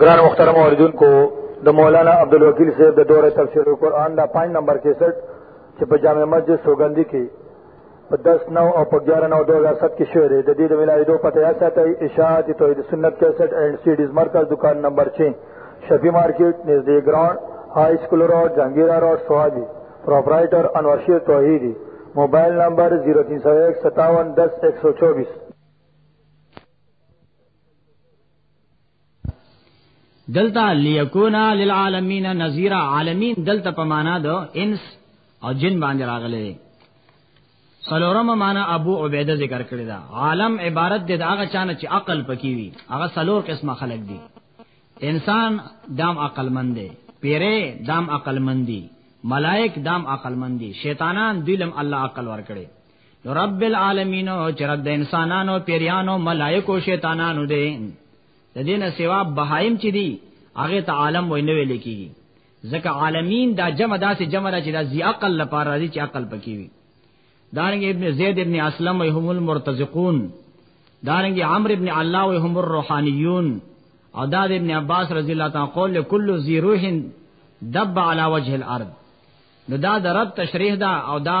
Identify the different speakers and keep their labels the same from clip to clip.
Speaker 1: گران مخترم اوریدون کو د مولانا عبدالوکیل صاحب د دوره تفسیر قرآن دا پنج نمبر 61 چې په جامع مسجد سوګندی کې په 10 نو او په 11 نو 2007 کې شوې ده د دې د ملایدو پته یا ساتي اشاعت توحید سنت 61 اینڈ سیډیز مرکز دکان نمبر 6 شفیع مارکیټ نزدې ګراوند های سکول روډ جهانگیرا روډ سوابي پرپرایټر انور شیر توحیدی موبایل نمبر 03015710124
Speaker 2: دلتا لیکونا للعالمین نذیرا عالمین دلتا په معنا دو انس او جن باندې راغلي سلورم معنا ابو عبیده ذکر کړی دا عالم عبارت دی دا هغه چانه چې عقل پکې وي هغه سلور قسمه خلق دي انسان دام عقل مند دی پیره دام عقل مند دي ملائک دام عقل مند دي شیطانان دلم الله عقل ور کړی رب العالمین او چې رب د انسانانو پیریانو ملائکو شیطانانو دی د دې نه سوا بهایم چې دی هغه ته عالم وای نه ویل کیږي ځکه عالمین دا جمع داسې جمع را چې دا زی عقل لپاره راځي چې عقل پکې وي دارنګ ابن زید ابن اسلم وی هم المرتزقون دارنګ عمرو ابن الله وی هم الروحانیون او داد ابن عباس رضی الله تعالی قول کل ذی روح دب علی وجه الارض نو دا د رب تشریح دا او دا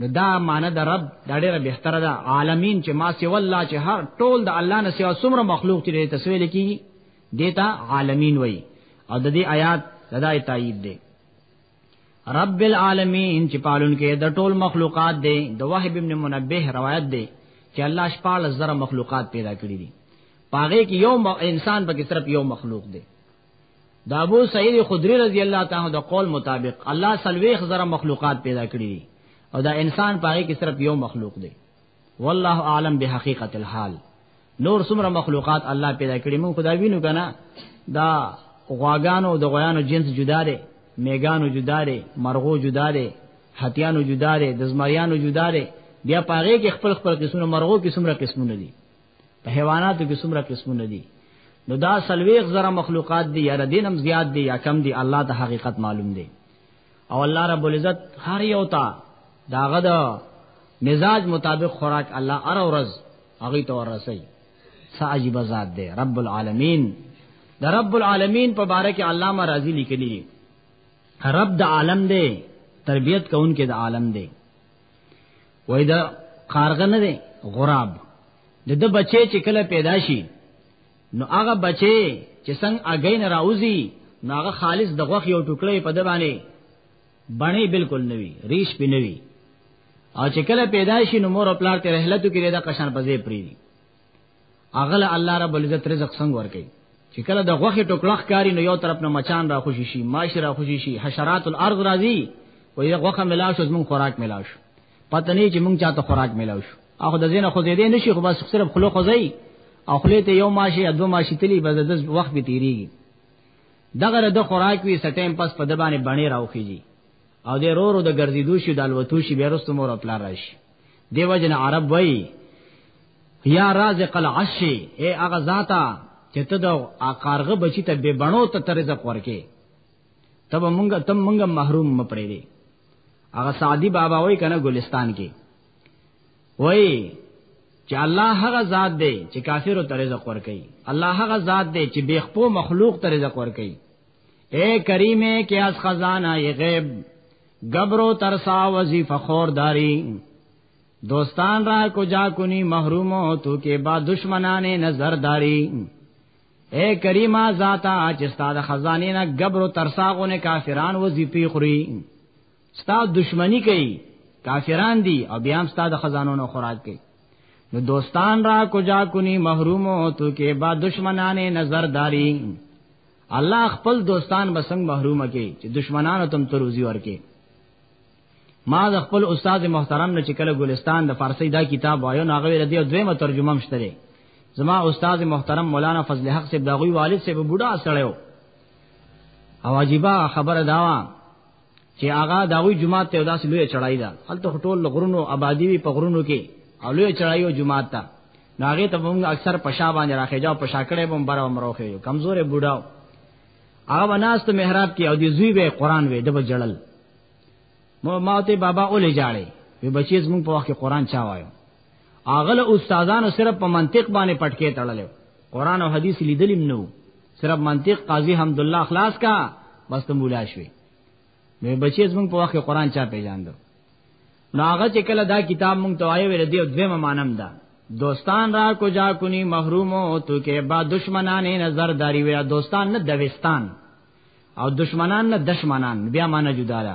Speaker 2: نو دا معنی د رب دا ډیره بهتره ده عالمین چې ما سی والله چې هر ټول د الله نه سیوا څومره مخلوق چې د تسویل کیږي دیتا عالمین وای او د دې آیات دای تایید دی رب العالمین چې پالون کې د ټول مخلوقات دی د وهب ابن منبه روایت دی چې الله شپږ زره مخلوقات پیدا کړی دي پاغه کې یو انسان پکې صرف یو مخلوق دی دا ابو سعید خدری رضی الله تعالی د قول مطابق الله سلويخ زره مخلوقات پیدا کړی دي او دا انسان پاره کې صرف یو مخلوق دی والله اعلم بحقیقت الحال نور څومره مخلوقات الله پیدا کړی مون خدای وینو کنه دا غواګانو د غویانو جنس جدا دی میګانو جدا دی مرغو جدا دی حتیانو جدا دی د زمریانو جدا دی بیا پاره کې خپل خپل قسمه مرغو کې څومره قسمونه دي په حیواناتو کې څومره قسمونه دي نو دا سلويخ زره مخلوقات دي یا دینم زیات دي یا کم دي الله ته حقیقت معلوم دي او الله رب العزت هر یو تا داغه د مزاج مطابق خوراک الله ار ورځ هغه ته ورسي ساجب ذات دي رب العالمین د رب العالمین په باره کې علامه رازی لیکلی رب د عالم دی تربیت کوونکې د عالم دی وای دا کارغه نه دی غراب د د بچی چې کله پیدا شي نو هغه بچی چې څنګه اگین راوځي نو هغه خالص د غوخ یو ټوکړې په د باندې باندې بالکل نوي ریش په نوي او چې کله پیدا شي نو مور او پلار ته رحلتو کې دا قشان پځې پری دي اغل الله رب العزت رزق څنګه ور کوي چې کله د غوخه ټوکړه کاری نو یو طرف نه مچان را خوشی شي ماشي را خوشی شي حشرات الارض راځي و یې غوخه ملاو شو زمون خوراک ملاو شو پته نه چې مونږ چاته خوراک ملاو شو هغه د زینه خو دې نه شي خو بس صرف خلو خو ځای او خلې ته یو ماشي یا دوه ماشي تلی بس د وخت به تیریږي دغه د خوراک وی سټیم پس په د باندې باندې راوخیږي او د رورو د ګرځیدو شي د الوتو شي بیرستو مور خپل راشي دیو جن عرب وای یا رازق العش اے اغه ذاتا چې ته د اقارغه بچی ته به بڼو ته ترزق ورکې تب مونږ تم مونږ محروم مپړې دي هغه سعدی بابا وای کنه ګلستان کې وای چې الله هغه ذات دی چې کافر ته رزق ورکړي الله هغه ذات دی چې بیخپو مخلوق ته رزق ورکړي اے کریم کې از خزانه غیب گبرو ترسا وظیفه خورداری دوستان را کجا کنی محرومو تو کې با دشمنانه نظر داری اے کریمه ذاتا چې ستاد خزانه نه غبر او ترساغونه کافران وظیفي خوري ستاد دشمنی کوي کافران دي او بیا هم ستاد خزانو نه خوراک کوي نو دوستان را کجا کنی محروم او تو کې با دشمنانه نظرداری الله خپل دوستان بسنګ محرومه کې چې دشمنانو تم تروزی ورکې ما د خپل استاد محترم نه چې کله ګلستان د فارسی دا کتاب وایو ناغه ور دی او دویمه ترجمه مشته دی زما استاد محترم مولانا فضل حق صاحب داغوی والد صاحب بوډا سړیو او عجیبه خبره داوا چې هغه داوی جمعه ته داسې لوی چړای ده هلته ټول غرونو آبادی وی په غرونو کې او لوی چړای او جمعه ته ناغه ته موږ اکثر پشا باندې راخې جاو پشا کړې بم بار عمروخه یو کمزورې بوډاو هغه وناست محراب کې او دی زوی به قران وې دبه جړل مو ماته بابا اولې جاړې وی بچیز موږ په وخت کې قران چا وایو اغل استادانو صرف په منطق باندې پټکې تړل قرآن او حدیث لیدلیم نو صرف منطق قاضی حمد الله خلاص کا بس ته مولا شوي نو بچی زمون په وخت قرآن چا پیژاندو نو هغه چې کله دا کتاب مونږ ته وایو ور دي او دویمه مانم ده دوستان را کو جا کنی محرومو تو کې با دشمنان نظر داری ویا دوستان نه دوستان او دشمنان نه دشمنان بیا معنی جدا ده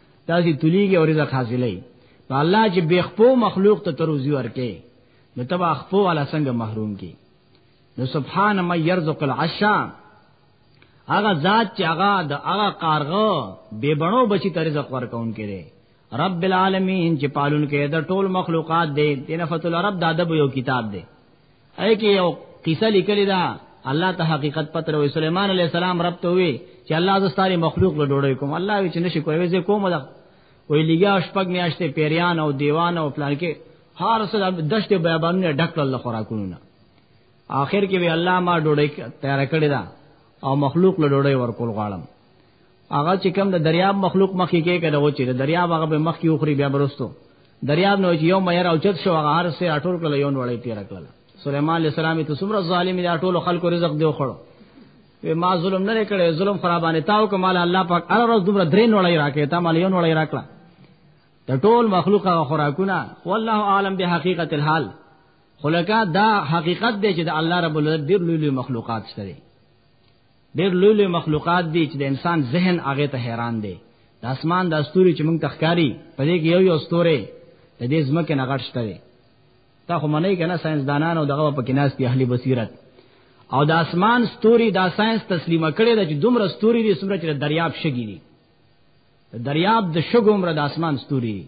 Speaker 2: تاسو تلیږي او رزق حاصلې په الله چې بے خپو مخلوق ته تروزی ورکې نو تبا خپو والا څنګه محروم کی نو سبحان ما يرزق العشا هغه ذات چې هغه د هغه کارغه بے بڼو بچی ته رزق ورکون کړي رب العالمین چې پالون کې د ټول مخلوقات دی تنفت الرب د ادب یو کتاب دی اې کې یو قصه لیکلی دا الله ته حقیقت پته وي سليمان عليه السلام رب ته وي چې الله ز ستاره مخلوق له ډوړې کوم الله وی چې نشي کوي زه کوم دا وی لګیا شپږ میاشتې پیریان او دیوان او پلان کې هر څه د دشت بیابانونه ډک الله خوراکونه آخر کې وی الله ما ډوړې تیار کړی دا او مخلوق له ډوړې ورکول غواړم هغه چې کوم د دریاب مخلوق مخې کې کړه و چې د دریاب هغه به مخ کې وخري بیا برستو دریاب نو چې یو مېر او چت شو هغه هر سه اټول کله یو وړې تیر کړل سليمان عليه السلام ته څومره ظالم دي اټول خلکو رزق دی خوړو وی ما ظلم نه کړې ظلم خرابانه تاو کمال الله پاک هر ورځ دومره درې وړې راکې تا مال یو وړې راکړه د ټول مخلوق هغه خوراکونه والله عالم به حقیقت الحال خلکا دا حقیقت دی چې د الله رب العزت ډیر لوی لوی مخلوقات شته ډېر لوی لوی مخلوقات دي چې د انسان ذهن هغه ته حیران دی د اسمان د استوري چې موږ تخکاری په دې کې یو یو استوره د دې زمکه نه غټشته دی تا خو منې کنه ساينس دانان او دغه پکې ناس دي اهلي بصیرت او د اسمان ستوري دا ساينس تسلیمه کړي چې دومره ستوري دي څومره چې دریاب شګي دي دریاب د شګو عمر د اسمان ستوري دي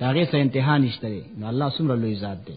Speaker 2: دا غي څه انتها نشته نو الله څومره لوی ذات دی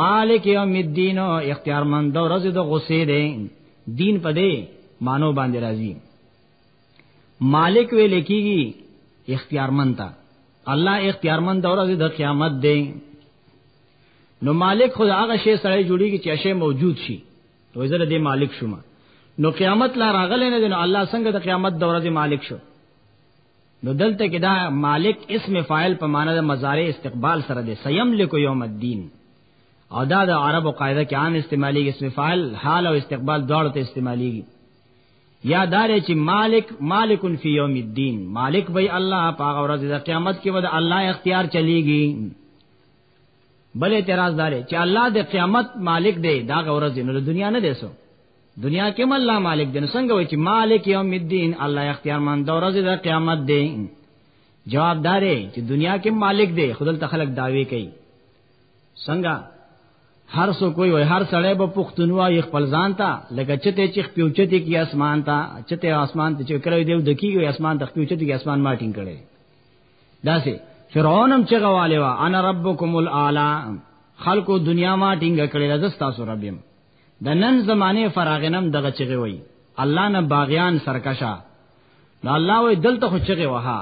Speaker 2: مالک یوم الدین اختیار مند ورځ د غصې دی دین په دې مانو باندې راځي مالک وی لیکيږي اختیار مند تا الله اختیار مند ورځ د قیامت دی نو مالک خود هغه شی سره جوړیږي چې شی موجود شي نو زه دې مالک شوم نو قیامت لا راغله نه نو الله څنګه د قیامت د ورځې مالک شو نو دلته کې دا مالک اسم فاعل په معنی د مضارع استقبال سره دی سیملک یوم الدین او دا د عربو قاعده کې عام استعمالي اسم فاعل حال او استقبال دواړو ته استعمالي یا دار چې مالک مالکن فی یوم الدین مالک به الله پاغ ورځ د قیامت کې ود الله اختیار چلیږي بل اعتراض دار چې الله د قیامت مالک دی دا ورځ نه د دنیا نه دی سو دنیا کې الله مالک دین څنګه وای چې مالک یوم الدین الله اختیار مند د ورځې د قیامت دی جواب دارې چې دنیا کې مالک دی خدل ته خلق داوی کوي څنګه هر سو کوئی وای هر سړی به پښتونوا یې خپل ځان ته لکه چته چې پیوچته کې اسمان ته چته اسمان ته چې کړو دیو دکیږي اسمان ته پیوچته کې اسمان ماټینګ کړي داسې فرعونم چې غواله وا انا ربکم الاعلى خلکو دنیا ما ټینګ کړي لزستا سره بیم د نن زمانه فراغنم دغه چغه وای الله نه باغیان سرکشا نو الله وای دلته خو چغه وها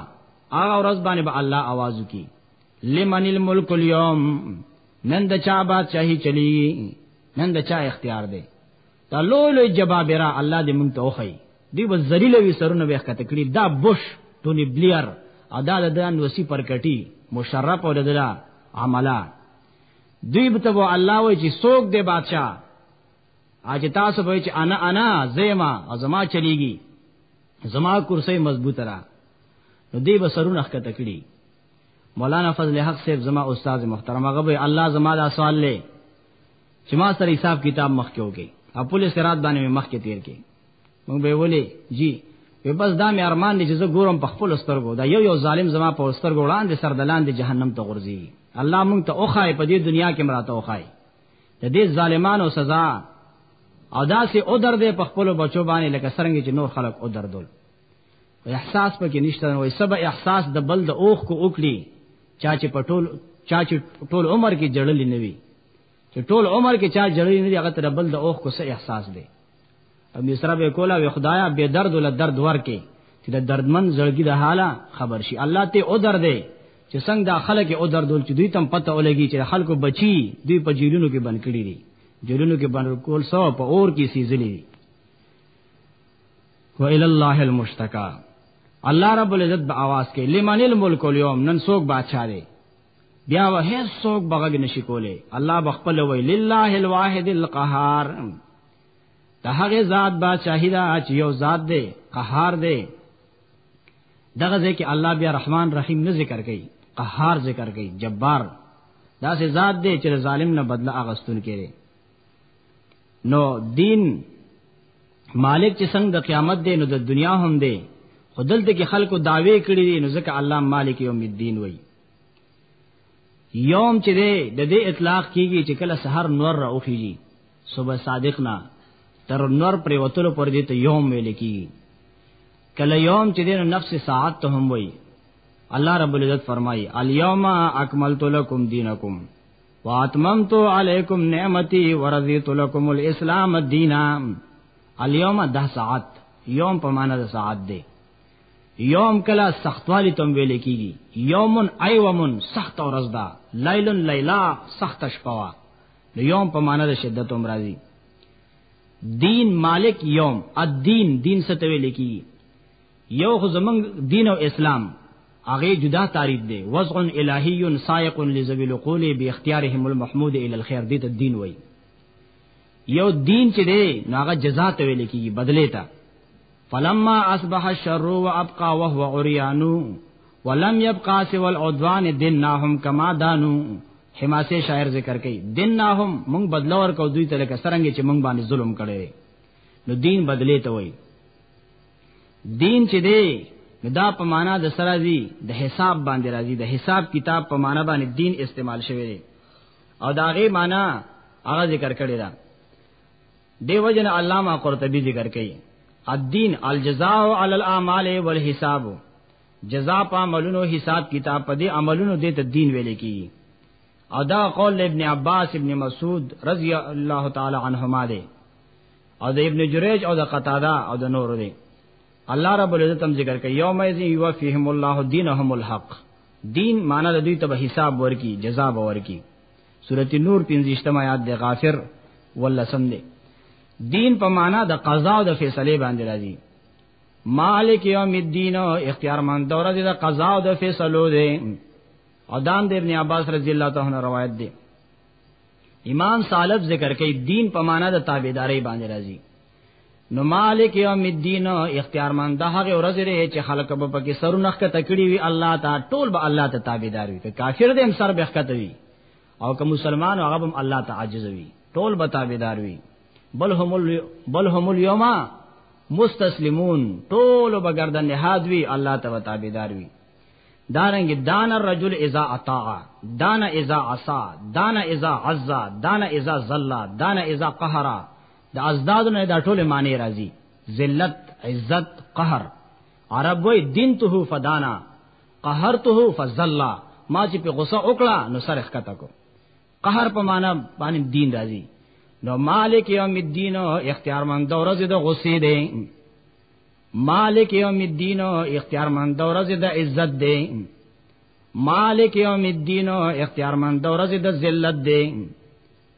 Speaker 2: هغه ورځ باندې به با الله आवाज وکي لمن الملک اليوم نن د چا بادشاہي چلی نن د چا اختیار دی دا لوی لوی جبابرا الله دې مونږ ته وخی دی و ذلیل وی سرونه وخ کته کړی دا بوش تونی بلیر ادا د دان وسی پر کټی مشرف او دلا عملا دوی به ته الله وای چې څوک دی بادشاہ اج تاسو به چې انا انا زیما او زما چلیږي زما کرسی مضبوط را نو دی به سرونه ښکته کړي مولانا فضل حق صاحب زما استاد محترم هغه به الله زما دا سوال لې چې ما سره حساب کتاب مخ کې وګي او پولیس رات باندې مخ کې تیر کې مونږ به ولې جی وی بس دا مې ارمان دي چې زه ګورم په خپل سترګو دا یو یو ظالم زما په سترګو وړاندې سر دلان دي جهنم ته غورځي الله مونږ ته اوخای په دې دنیا کې مراته اوخای د دې ظالمانو سزا او دا سه او درد په خپل بچو باندې لکه سرنګ چې نور خلق او دردول احساس پکې نشته نو سب احساس د بل د اوخ کو اوکلی چا چې پټول چا چې ټول عمر کې جړلې نوي چې ټول عمر کې چا جړې نه دی هغه تر بل د اوخ کو څه احساس دی او مصرا به کولا وی خدایا به درد ول درد ورکه چې د دردمن زړګي د حاله خبر شي الله ته او درد دی چې څنګه د خلک او دردول چې دوی تم پته ولګي چې خلکو بچي دوی په جیلونو کې بند کړي دي جیلونو کې بند کول سو په اور کې سیزلې دي و الى الله المشتکا الله رب العزت په आवाज کې لمن الملک اليوم نن څوک بادشاہ دی بیا و هیڅ څوک بغږ نشي کوله الله بخپل وی لله الواحد القهار ته هغه ذات با شاهدا چې یو ذات دی قهار دی دغه ځکه الله بیا رحمان رحیم نه ذکر کوي قهار ذکر کوي جبار دا سه ذات دی چې ظالم نه بدله اغستون کړي نو دین مالک چې څنګه د قیامت دی نو د دنیا هم دی خدلته کې خلکو داوی کړی دي نو ځکه الله مالک یوم الدین وایي یوم چې دی د دې اطلاق کیږي چې کله سحر نور راوخیږي صبح صادق نه تر نور پر وتلو پر دې ته یوم ویل کیږي کله یوم چې دی نفس ساعت ته هم وایي الله رب العزت فرمایي الیوم اکملت لکم دینکم واتممت علیکم نعمتي ورضیت لکم الاسلام دینا الیوم ده ساعت یوم په معنا د ساعت دی یوم کلا سختوالی تم ویل کیږي یومن ایومن سخت ورځ ده لیلن لیلا سخت شپوا نو یوم په معنا د شدت هم راځي دین مالک یوم الدین دین څه ته ویل کیږي یو خو زمنګ دین او اسلام هغه جدا تعریف دی وضع الہی سائق لذوی القول بی اختیارهم المحمود الی الخير دې ته دین وای یو دین چې دی نو هغه جزاء ته ویل کیږي بدله ته فلما اصبح الشر وابقى وهو عريان ولم يبقى سوى العدوان دناهم كما دانو حماسه شاعر ذکر کوي دناهم مونږ بدلا ور کو دوی ته لکه سرنګ چې مونږ باندې ظلم کړي نو دین بدلی ته وای دین چې دی دا په معنا د سره دی د حساب باندې راځي د حساب کتاب په معنا باندې دین استعمال شوی دی او دا غي معنا هغه ذکر کړی دا دی وجن علامه قرطبي ذکر کوي الدین الجزاء علی الاعمال والحساب جزاء په عملونو حساب کتاب په دې عملونو دې ته دین ویل کیږي او دا قول ابن عباس ابن مسعود رضی الله تعالی عنهما دی او د ابن جریج او د قتاده او د نور دی الله رب العزت هم ذکر کوي یوم یذ یوفیهم الله دینهم الحق دین معنی د دوی ته حساب ورکی جزاء ورکی سورۃ نور 15 آیات د غافر ولسم دی دین په معنا د قضا او د فیصله باندې راځي مالک یوم الدین او اختیار من دوره د قضا او د فیصلو دی او دام د ابن عباس رضی الله تعالی عنہ روایت دی امام سالب ذکر کوي دین په معنا د تابعداري باندې راځي نو مالک یوم الدین اختیار مند هغه ورځ لري چې خلک به پکې سرونه ښکته کړی وي الله تا ټول به الله ته تابعدار وي که کافر دې هم سر به ښکته وي او که مسلمان هغه هم الله ته عاجز وي ټول به تابعدار وي بل هم بل هم اليوم مستسلمون ټول به گردن نهاد وي الله ته تابعدار وي دارنګ دان الرجل اذا اطاع دان اذا عصا دان اذا عزا دان اذا ذل دان اذا قهرا د ازداد نه دا ټول معنی راځي ذلت عزت قهر عرب وای دین ته فدانا قهرته فزلا ما چې په غصه وکړه نو سر ښکته کو قهر په معنا باندې دین راځي نو مالک یوم الدین اختیار مند ورځ د غصې دی مالک یوم الدین اختیار مند ورځ د عزت دی مالک یوم الدین اختیار مند ورځ د ذلت دی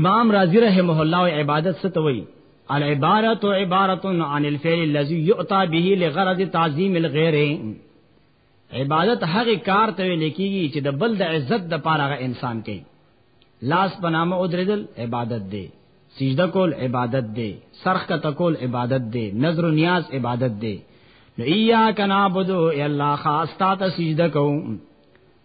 Speaker 2: امام رازی رحمه الله عبادت ستوي العبارت عبارت عن الفعل الذي يؤتى به لغرض تعظیم الغير عبادت هغه کار ته لیکيږي چې د بل د عزت د پاره انسان کوي لاس بنامه او درېدل عبادت دی سجده کول عبادت دی سرخ کا تکول عبادت دی نظر و نیاز عبادت دی نو ایاک نعبدو ای الله خاص تا ته سجده کوم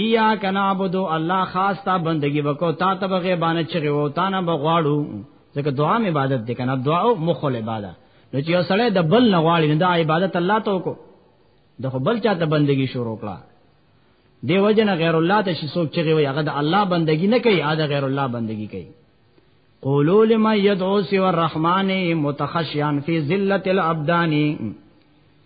Speaker 2: ایا کنابودو الله خاص تا بندگی وکاو تا ته بغه باندې چغه وو تا نه بغواړو ځکه دعا می عبادت دي کنه دعا او مخول عبادت نو چې سړی د بل نه غواړي نه د عبادت الله ته وکړو د خو بل چاته بندگی شروع کړه دی وجنه غیر الله ته شي سوچ چغه وي هغه د الله بندگی نه کوي هغه غیر الله بندگی کوي قولوا لما يدعو سوى الرحمن متخشيا في ذلة الابدان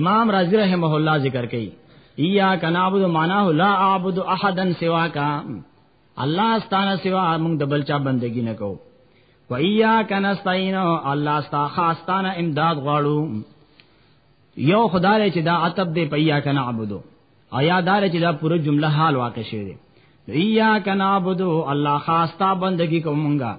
Speaker 2: امام رازی رحمه الله ذکر کوي ایا کنابود معنا لا اعبد احدا سواک الله ستانه سوا موږ د بلچا بندگی نه کوو و ایا کنستاین الله ستا خاصتانه امداد غواړو یو خدای چې دا عتب دی پیا کنا عبدو ایا دا چې دا پوره جمله حال واقع شوی دی ایا کنا عبدو الله خاصتا بندگی کومګا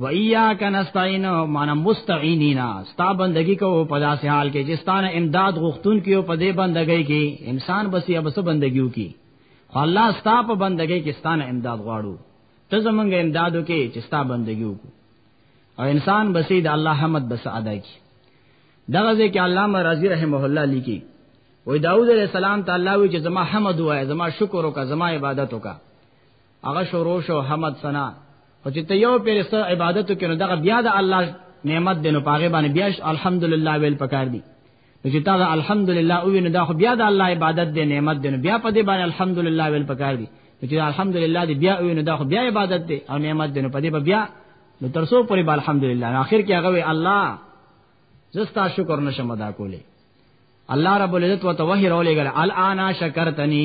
Speaker 2: و ایاک نستعین معنا مستعینینا ستا بندگی کو په داسې حال کې چې ستانه امداد غوښتون کیو په دې بندګۍ کې انسان بس یا بس بندګیو کی خو الله ستا په بندګۍ کې ستانه امداد غواړو ته زمونږ امدادو کې چې ستا بندګیو کو او انسان بسې د الله حمد بس ادا کی دغه ځکه علامه رازی رحمه الله لیکي وای داوود علیہ السلام تعالی وی چې زما حمد وای زما شکر وکا زما عبادت وکا هغه شروع شو حمد ثنا او چې ته یو پیر سره عبادت وکړو دغه بیا د الله نعمت دینو پاغه باندې بیا الحمدلله ویل پکار دی چې تا دا الحمدلله او وینې دا خو بیا د الله عبادت دی نعمت دی بیا په دې باندې الحمدلله ویل پکار دی چې الحمدلله دی بیا وینې دا خو بیا عبادت دی او نعمت دی په دې بیا نو تر څو پورې الحمدلله اخر کې هغه وی الله زستا شکر نشم ادا کولې الله رب العزت وتوهر اولې ګل الان شکرتنی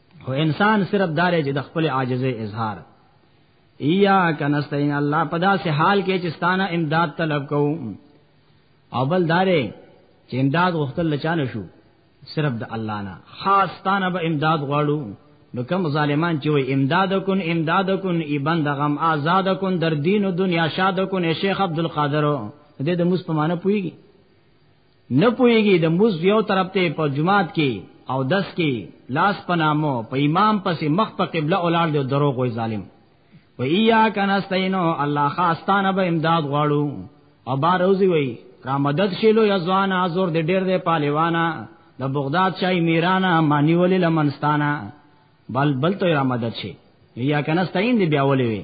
Speaker 2: او انسان صرف دار چې د خپل عاجزې اظهار ایا کنستین الله پدا سه حال کې چې ستانه امداد طلب کو او بل دارې چې امداد غوښتل لچانه شو صرف د الله نه خاص ستانه به امداد غواړو نو کوم ظالمان چې وي امداد کن امداد کن ای بند غم آزاد کن در دین او دنیا شاد کن شیخ عبد القادر دې د مستمانه پویږي نه پويږي د موز یو طرف ته په جماعت کې او دس کې لاس پنامو په امام پسې مخ په قبله اولاد دی دروغ وای ظالم و ایا کنا استینو الله خاستانه به امداد غواړو او باروزی وای را مدد شیلو یزوان ازور د ډیر د پالوانا د بغداد شای میرانا مانی ولی لمنستانا بل بل ته را مدد شي یا کنا استین دی بیا ولې وی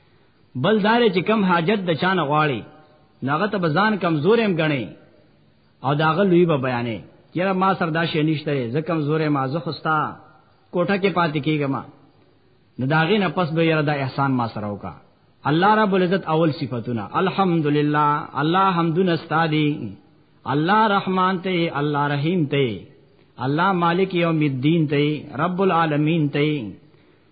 Speaker 2: بل دار چې کم حاجت د چا نه غواړي ناغه ته بزان کمزورم غني او داغه لوی به بیانې یره ما سر دا شی نشته زه کمزورې ما زه خوستا کوټه کې پاتې کیږم نو داغه نه پس به یره دا احسان ما سره وکا الله رب العزت اول صفاتونه الحمدلله الله حمدنا استادی الله رحمان ته الله رحیم ته الله مالک یوم الدین ته رب العالمین ته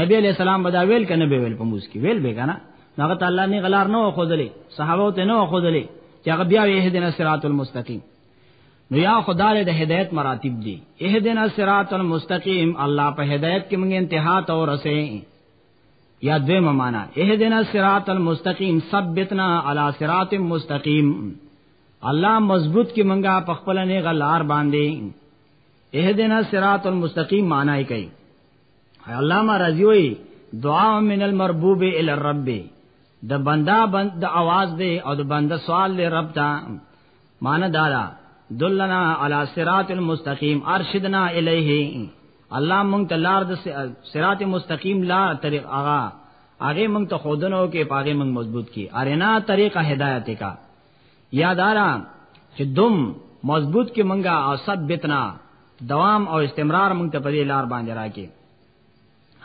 Speaker 2: نبی علیہ السلام بدا ویل کنه به ویل په موس کې ویل به کنه هغه تعالی نه غلار نه خوذلې صحابه ته نه خوذلې چې هغه بیا اهدنا صراط المستقیم نو یا خدای د هدایت مراتب دي اهدنا صراط المستقیم الله په هدایت کې موږ انتها ته ورسې یا دویمه معنا اهدنا صراط المستقیم ثبتنا علی صراط مستقیم الله مضبوط کې موږ په خپل نه غلار باندې اهدنا صراط المستقیم معنی کوي علامه رازی وی دعا من المربوب الى الرب د بندا بند د आवाज دی او د بندا سوال دی رب ته مان دارا دلنا علی صراط المستقیم ارشدنا الیه الله مونږ ته لار د صراط مستقیم لا طریق آغا هغه مونږ ته خودنو کې پاګه مونږ مضبوط کی ارینا طریقه هدایت کا یادارا چې دوم مضبوط کې منګه او ثبتنا دوام او استمرار مونږ ته په دې لار باندې راکې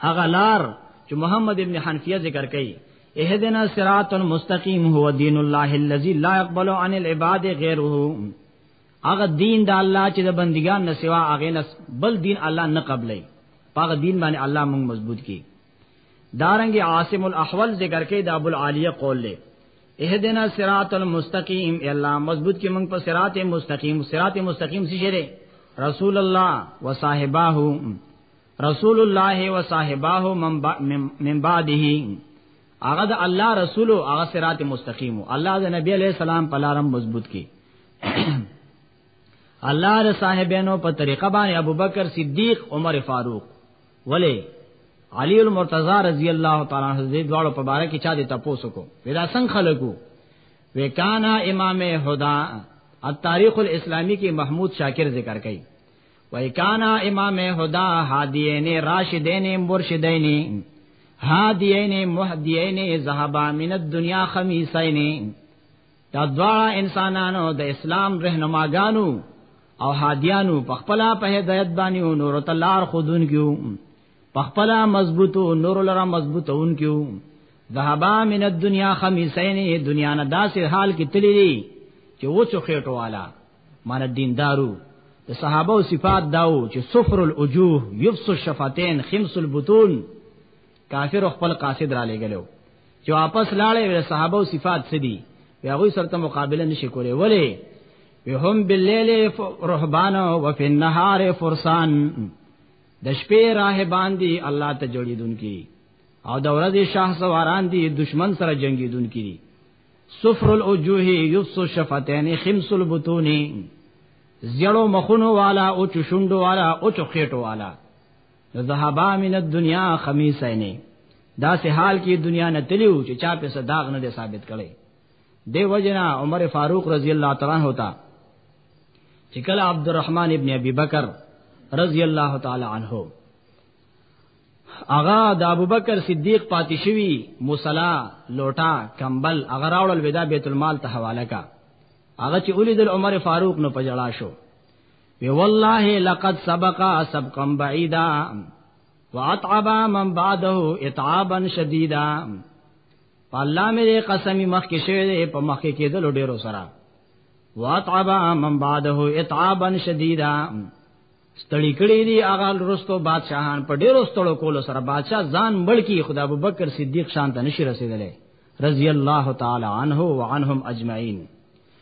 Speaker 2: هغه لار چې محمد ابن حنفیه ذکر کړي اهدنا صراط المستقیم هو دین الله الذی لا يقبل عن العباد غیره هغه دین د الله چې د بندگان نه سوا هغه نه بل دین الله نه قبلې هغه دین باندې الله مونږ مضبوط کی دارنګ عاصم الاحول ذکر کړي د ابو العالیه قول له اهدنا صراط المستقیم الله مضبوط کې موږ په صراط مستقیم صراط مستقیم څه شری رسول الله وصاحبه رسول الله وصاحبه من بعده هغه د الله رسول او هغه صراط مستقیم الله د نبی علی السلام په لارم مضبوط کی الله د صاحبانو په طریقه باندې ابوبکر صدیق عمر فاروق ولی علی المرتضی رضی الله تعالی عنہ دې دواړو په باره کې چا دې تاسو کو ودا څنګه خلکو وکانا امام هدا التاریخ الاسلامی کې محمود شاکر ذکر کړي وکانا امام هدا هادیین راشدین مرشدین هادیین مهدیین ذهبا من الدنیا خمیسین دا دواړه انسانانو د اسلام رهنماګانو او هادیانو په خپل په هدایت باندې او نور تلار خودون کیو په خپل مضبوطو نور لره مضبوطون کیو ذهبا من الدنيا خميسين دنیا نه داسې حال کې تللی دي چې وڅو خېټو والا مان دیندارو د صحابه او صفات داو چې صفر الوجوه يفس الشفتين خمس البطون کافر خپل قاصد را لګلو چې واپس لاړې وې صحابه او صفات سدي بیا غوي سره مقابله نشي کولای ولی وهم باللیل رهبان او فی النهار فرسان د شپې راهبان دي الله ته جوړیدونکي او د ورځې شاه سواران دي دشمن سره جنگیدونکي دي صفر الوجوه یفس الشفتین خمس البطون زیړو مخونو والا او چشوندو والا او چخېټو والا نو ذهبا من الدنيا خميسين دا سه حال کې دنیا نه تلیو چې چا په صداق نه ثابت کړي دی وجنا عمر فاروق رضی الله تعالی عنہ ہوتا چې کله عبدالرحمن ابن ابي بکر رضی الله تعالی عنہ اغا د ابوبکر صدیق پاتې شوی مصلا لوټا کمبل اغا راوړل ودا بیت المال ته حواله کا اغا چې اولیدل عمر فاروق نو پجړا شو وی والله لقد سبق سبقا بعیدا واطعب من بعده اتعابا شدیدا الله مې قسمی مخ کې شوی دی په مخ کې کېدل ډیرو سره واطعب من بعده اتعابا شدیدا ستړي کړي دي هغه رستو بادشاہان په ډیرو ستړو کولو سره بادشاہ ځان ملکی خدا ابوبکر صدیق شان ته نشي رسیدلی رضی الله تعالی عنه وعنهم اجمعین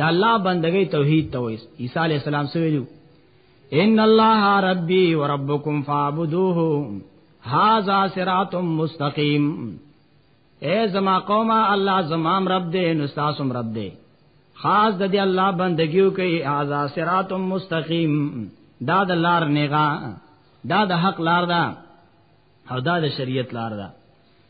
Speaker 2: دا الله بندګۍ توحید ته وایي عیسی علی السلام سویلو ان الله ربي وربكم فاعبدوه هاذا صراط مستقيم اے زما قومه الله زمام رب دې نو تاسو رب دې خاص د دې الله بندګیو کوي هاذا صراط مستقيم دا د لار نیغا دا د حق لار ده او دا د شریعت لار ده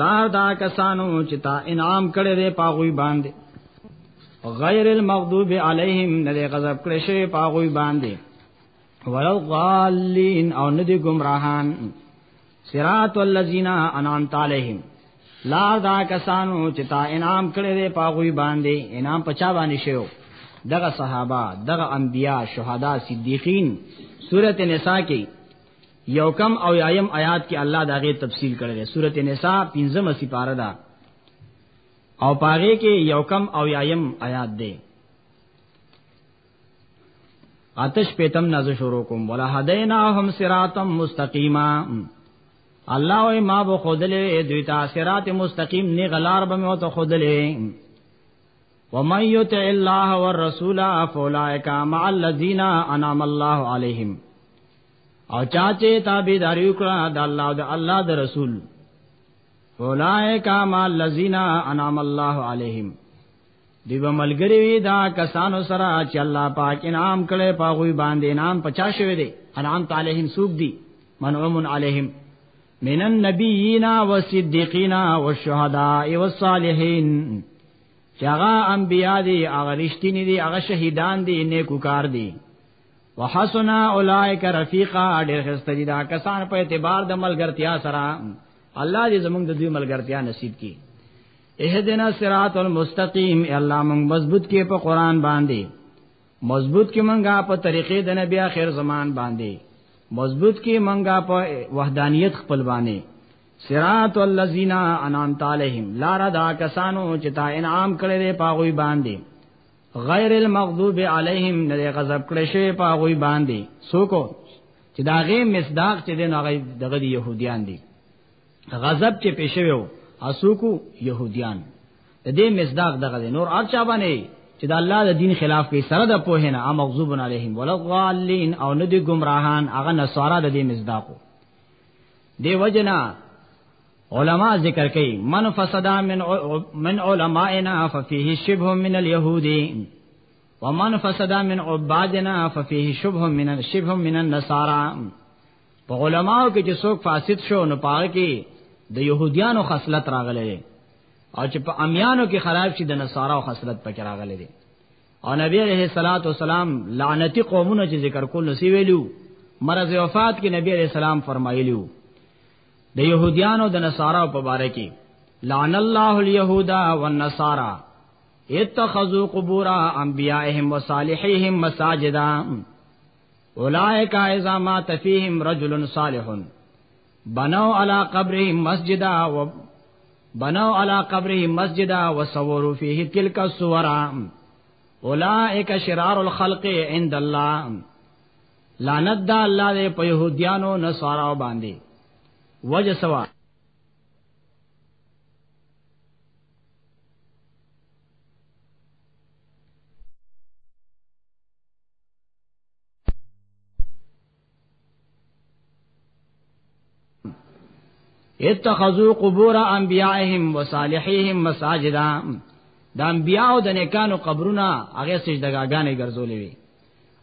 Speaker 2: لار دا کسانو چې تا انعام کړی دی پاغوی باندې غیر المغضوب علیهم نه دی غضب کړی شی پاغوی باندې ولو غالین او نه دی گمراهان صراط الذین انعمت علیهم لار دا کسانو چې تا انعام کړی دی پاغوی باندې انعام پچا باندې شیو دغه صحابه دغه انبیا شهدا صدیقین سورته نساء کې یو کم او یایم آیات کې الله دا غي تفصیل کړی دی سورته نساء 15 سپاره ده او پاره کې یو کم او یایم آیات دی آتش پیتم نازو شروع کوم ولا هدیناهم صراطا مستقیما الله او ما بو خودلې دوی ته صراط مستقیم نه غلار به مو ته خودلې ومن یطع الله والرسول فاولئک مع الذین انعم الله علیهم او چا چې تابعداري وکړه د الله او د الله د رسول اولائک ما الذین انعم الله علیهم دی به ملګری وي دا کسانو سره چې الله پاک انعام کړي په غوي باندې انعام پچا شوی دی انعام تعالیهم سوق دی منعوم علیهم من النبیین والصدیقین والشهداء والصالحین چاغه انبیا دي هغه رښتینی دي هغه شهیدان دي نیکوکار دي وحسن اولائک رفیقا ډېر خسته دي دا کسان په اعتبار د ملګرتیا سره الله دې زمونږ د دوی ملګرتیا نصیب کړي اهدنا صراط المستقیم الله مونږ مضبوط کې په قران باندې مضبوط کې مونږه په طریقې د نبی اخر زمان باندې مضبوط کې مونږه په وحدانیت خپل باندې صراط الذین انعمت علیهم لار دا کسانو چې تا انعام کړې په غوي باندې غیر المغضوب علیهم نه غضب کړی شوی په غوی باندې سوکو چې دا غي مصداق چې دین هغه دغه يهوديان دي غضب چې پېښوي او سوکو يهوديان د دې مصداق دغه دي نور ارچا باندې چې د الله د دین خلاف کوي سره د په نه ام مغضوب علیهم ولا ضالین او نه دي گمراهان هغه نصارا د دې مصداقو دی وجنا علما ذکر کوي من فسدا من من علمائنا ففيه شبه من اليهودي ومن فسدا من عبادنا ففيه شبه من شبه من النصارى په علماو کې چې څوک فاسد شو نو پاره کې د يهوديانو خصلت راغلي او چې په اميانو کې خراب شي د نصاراو خصلت پکې راغلي دي او نبی عليه الصلاه والسلام لعنتی قومونه چې ذکر کول نسی ویلو مرز وفات کې نبی عليه السلام فرمایلیو د يهوديانو د نصارا په باره کې لعن الله اليهود والنصارى اتخذوا قبور انبيائهم وصالحيهم مساجدا اولئك اذا مات فيهم رجل صالح بنوا على قبرهم مسجدا و بنوا على قبرهم مسجدا وصوروا فيه تلك الصور اولئك شرار الخلق عند الله لعنت دا الله دې په يهوديانو نصارا باندې وجه سوا اتخذوا قبور انبیائهم وصالحیهم مساجدا د انبیاء او د نیکانو قبرونه هغه سجدګاګانې ګرځولې وي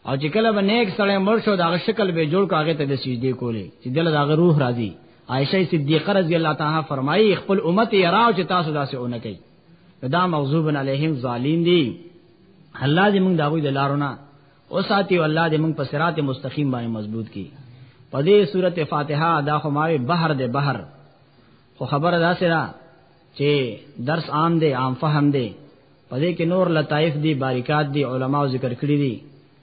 Speaker 2: او چې کله به نیک سړی مړ شو دا شکل به جوړ کو هغه ته د سجدي کولې چې دله دا روح راځي عائشه صدیقه رضی الله تعالی فرمایي خپل امت یې راو چې تاسو داسې اونې کوي دا مغضوب علیهم ظالم دي الله دې موږ دا غوي د لارونه او ساتي الله دې موږ په صراط مستقیم باندې مضبوط کړي په دې سورته فاتحه دا خو ماوي بحر دې بحر خو خبره دا سره چې درس عام دی عام فهم دی په دې کې نور لطائف دي باریکات دي علما ذکر کړی دي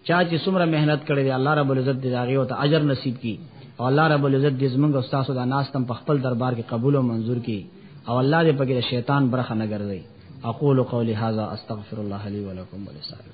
Speaker 2: چا چې څومره مهنت کړی دی الله رب العزت دې داغه او ته اجر نصیب کړي او الله رب العزت دې زمونږ او تاسو د ناس تم په خپل دربار کې قبول او منزور کړي او الله دې پکې شیطان برخه نه ګرځي اقول قولی هذا استغفر الله لي ولكم ولسائر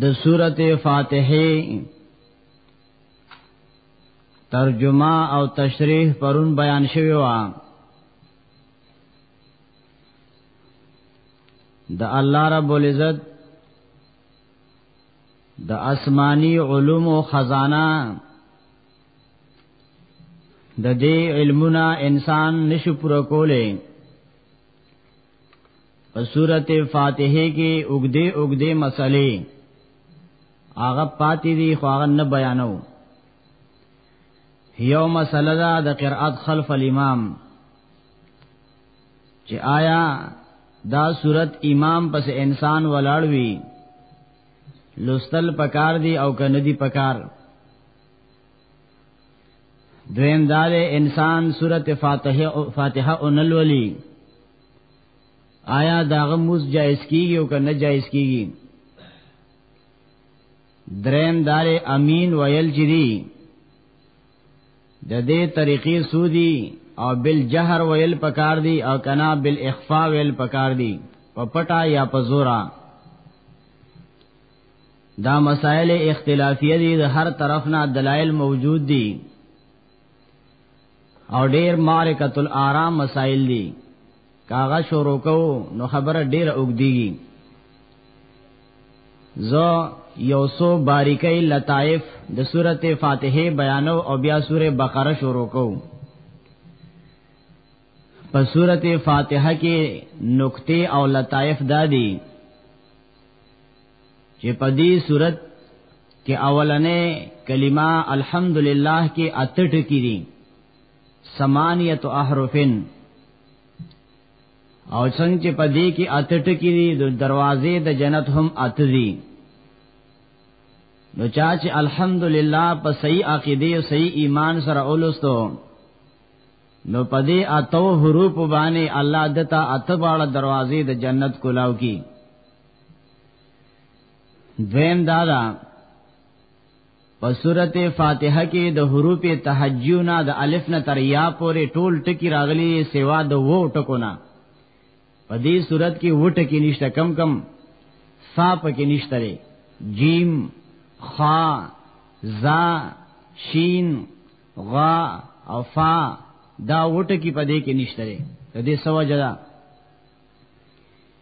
Speaker 2: د سورته فاتحه ترجمه او تشریح پرون بیان شوی و د الله رب العزت د آسمانی علوم او خزانه د دې علمونه انسان نشو پر کوله په سورته فاتحه کې وګدې وګدې مسلې هغه پاتې دي خو هغه نه بیانو یو مسله ده د قرأت خلف الامام چې آیا دا صورت امام پس انسان ولاړ وي لستل پکار دی او کنه دی پکار دویم دار انسان سورت فاتحه فاتحه اونلولی آیا داغه موز جایز کیږي او کنه جایز کیږي دریم دار امین ویل جری د دې طریقې سودی او بل جهر ویل پکار دی او کنا بل اخفا ویل پکار دی په پټا یا په زورا دا مسائل اختلافیه دي د هر طرف نه دلایل موجود دي او ډیر معرکۃ الارام مسائل دي کاغه شروع کو نو خبره ډیره وګدیږي زو یوسو باریکای لطائف د سورته فاتحه بیانو او بیا سوره بقره شروع کو په سورته فاتحه کې نقطې او لطائف دادي چې په دې صورت کې اولنې کلمه الحمدلله کې اته ټکي دي ثمانیت احرفن او څنګه چې په دې کې اته ټکي دي د دروازې د جنت هم اته دي نو چا چې الحمدلله په صحیح عقیده او صحیح ایمان سره اولستو نو پدې اتو حروف باندې الله دتا اتباړه دروازې د جنت کولاو کی دویم دا دا په سورته فاتحه کې د حروف تهجیونه د الف نه تر یا پورې ټول ټکی راغلي سوا د وو ټکو نه په دې صورت کې و ټکی نشته کم کم فا پکې نشته لري جیم خا زا شین غا او فا دا و ټکی په دې کې نشته لري د دې سوا جدا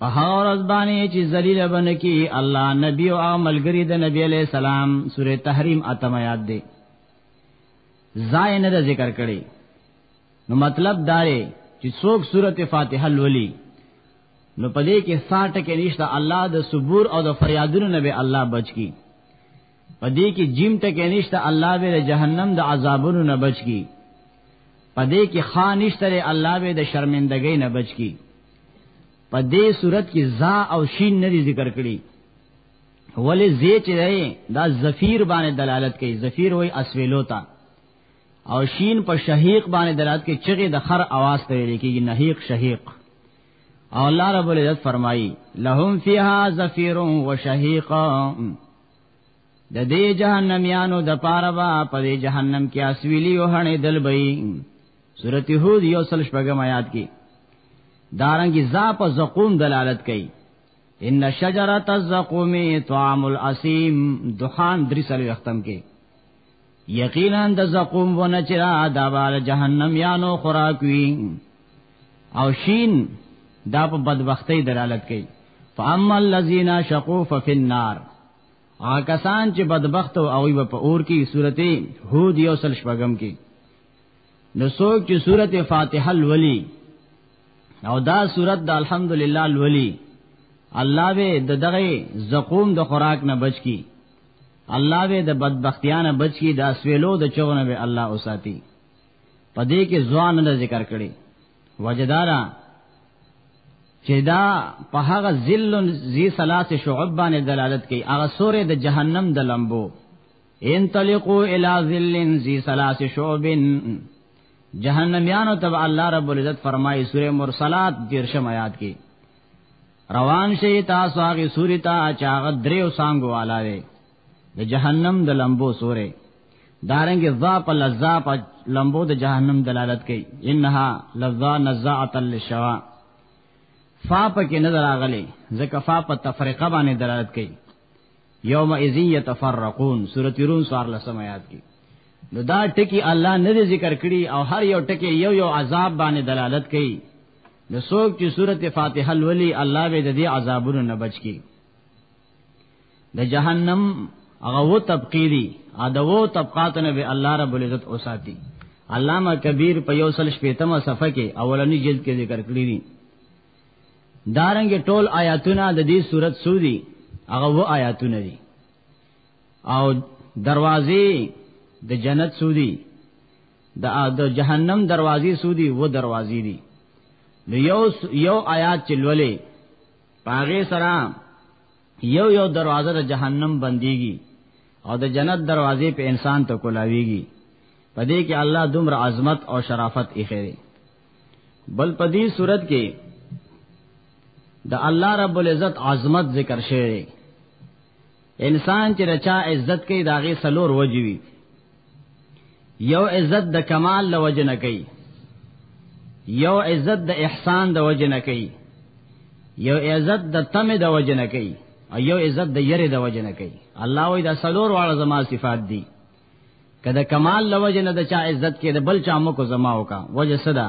Speaker 2: په هغه ورځ باندې چې ذلیل بنکی الله نبی او عملګری د نبی علی سلام سوره تحریم اتم یاد دی زای نه ذکر کړي نو مطلب دا دی چې څوک سوره فاتحه لولي نو پدې کې 60 کې نشته الله د صبر او د فریادونو نه به الله بچ کی پدې کې جیم ټکه نشته الله به د جهنم د عذابونو نه بچ کی پدې کې خا نشته الله به د شرمندګۍ نه بچ کی پدې صورت کې زا او شین نه ذکر کړي ولې زی چې دا زفیر باندې دلالت کوي زفیر وای اسویلو ته او شین په شهیق باندې دلالت کوي چې د خر आवाज ته ویل کېږي نهیق شهیق او الله رب العزت فرمایي لهم فیها زفیر و شهیق د دې جهنميانو د پاره با په دې جهنم کې اسویلی او هنې دلبې سورته هود یو سل شپږم آیات کې دارنګي ذا په زقوم دلالت کوي ان شجرۃ الزقوم طعام الاسیم دخان درې سل وختم کې یقینا د زقوم ونه چې را دا بار جهنم یانو خوراک وی او شین دا په بدبختی دلالت کوي فاما الذين شقوا ففي النار آکسان چې بدبخت او اوی په اور کې سورته هود یو سل شپغم کې نو څوک چې سورته فاتحه لولي او دا سورته د الحمدلله لولي الله به د دغه زقوم د خوراک نه بچ کی الله به د بدبختیانه بچی دا سویلو د چغونه به الله اوساتی پدې کې ځوان نه ذکر کړي وجدارا چې دا په هغه ذل ذی ثلاث شعب باندې دلالت کوي هغه سورې د جهنم د لمبو انطلقوا الى ذل ذی ثلاث شعب جهنميانو تب الله رب العزت فرمایي سوره مرسلات 13 آیات کې روان شي تاسو هغه سوري ته چې هغه دریو سانګو والا دی د جهنم د لمبو سورې دارنګ ذا په لزا په لمبو د جهنم دلالت کوي انها لزا نزاعه للشوا فا پکې نظر اغلي ځکه فا په تفریقه باندې دلالت کوي یوم اذی یتفرقون سورۃ روم سوار لسم آیات کې نو دا ټکی الله نه ذکر کړي او هر یو ټکی یو یو عذاب باندې دلالت کوي نو څوک چې سورته فاتحه لولي الله به د دې عذابونو نه بچ کی د جهنم هغه و طبقې دي ادو طبقاتونه به الله رب العزت اوساتي علامه کبیر په یو سل شپیتمه صفحه کې اولنی جلد کې ذکر کړی دي دارنګ ټول آیاتونه د دې صورت سودی هغه و آیاتونه دي او دروازې د جنت سودی د جهنم دروازې سودی و دروازې دي نو یو یو آیات چلولې پاغه سره یو یو دروازه د جهنم بنديږي او د جنت دروازې په انسان ته کولاویږي پدې کې الله دومره عظمت او شرافت یې خېره بل پدې صورت کې د الله رب العزت عظمت ذکر شوی انسان چې رچا عزت کوي داغه سلور وجوي یو عزت د کمال له وجه نه کوي یو عزت د احسان د وجه نه کوي یو عزت د تم د وجه نه کوي او یو عزت د یری د وجه نه کوي الله وی دا سلور واړه زما صفات دي کله کمال له وجه نه د چا عزت کې د بل چا مکو زما وکا وجه صدا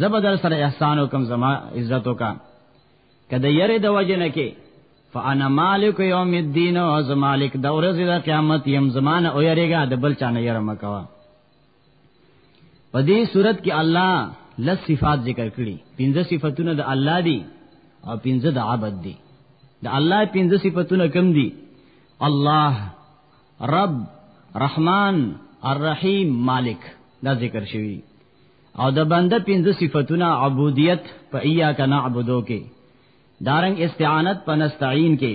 Speaker 2: زبدل سره احسان وکم زما عزت وکا کده یری د وجه نه کې فانا مالک یوم الدین او از مالک د ورځې د قیامت یم زمانه او یریګا د بل چانه یره مکوا په دې صورت کې الله لس صفات ذکر کړي پنځه صفاتونه د الله دي او پنځه د عبد دي د الله پنځه صفاتونه کم دي الله رب رحمان الرحیم مالک دا ذکر شوی او د بنده پنځه صفاتونه عبودیت په ایاک نعبدو کې دارنګ استعانت په نستعين کې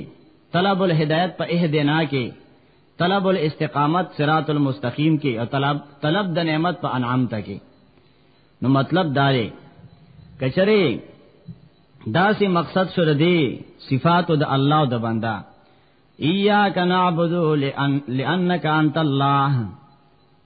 Speaker 2: طلب الهدایت په اهدنا کې طلب الاستقامت صراط المستقیم کې او طلب طلب د نعمت په انعام ته کې نو مطلب دا دی کچره دا سي مقصد شر دی صفات د الله او د بندا اياک نعبد لانك انت الله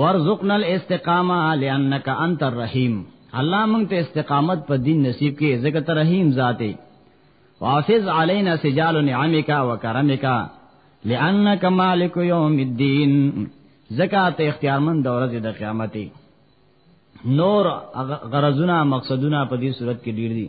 Speaker 2: ورزقنا الاستقامه لانك انت الرحیم الله مونږ ته استقامت په دین نصیب کې زګه ته رحیم ذاته وافز علینا سجال نعمک وکرمک لانک مالک یوم الدین زکات اختیارمند ورځ د قیامت نور غرضونه مقصدونه په دې صورت کې ډیر دي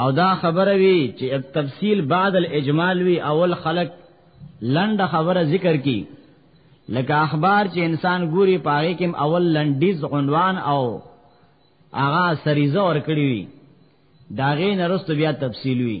Speaker 2: او دا خبره وی چې تفصیل بعد الاجمال وی اول خلق لنډه خبره ذکر کی لکه اخبار چې انسان ګوري پاره کې اول لنډیز عنوان او هغه سریزه ور کړی وی داغه نرست بیا تفصیل وی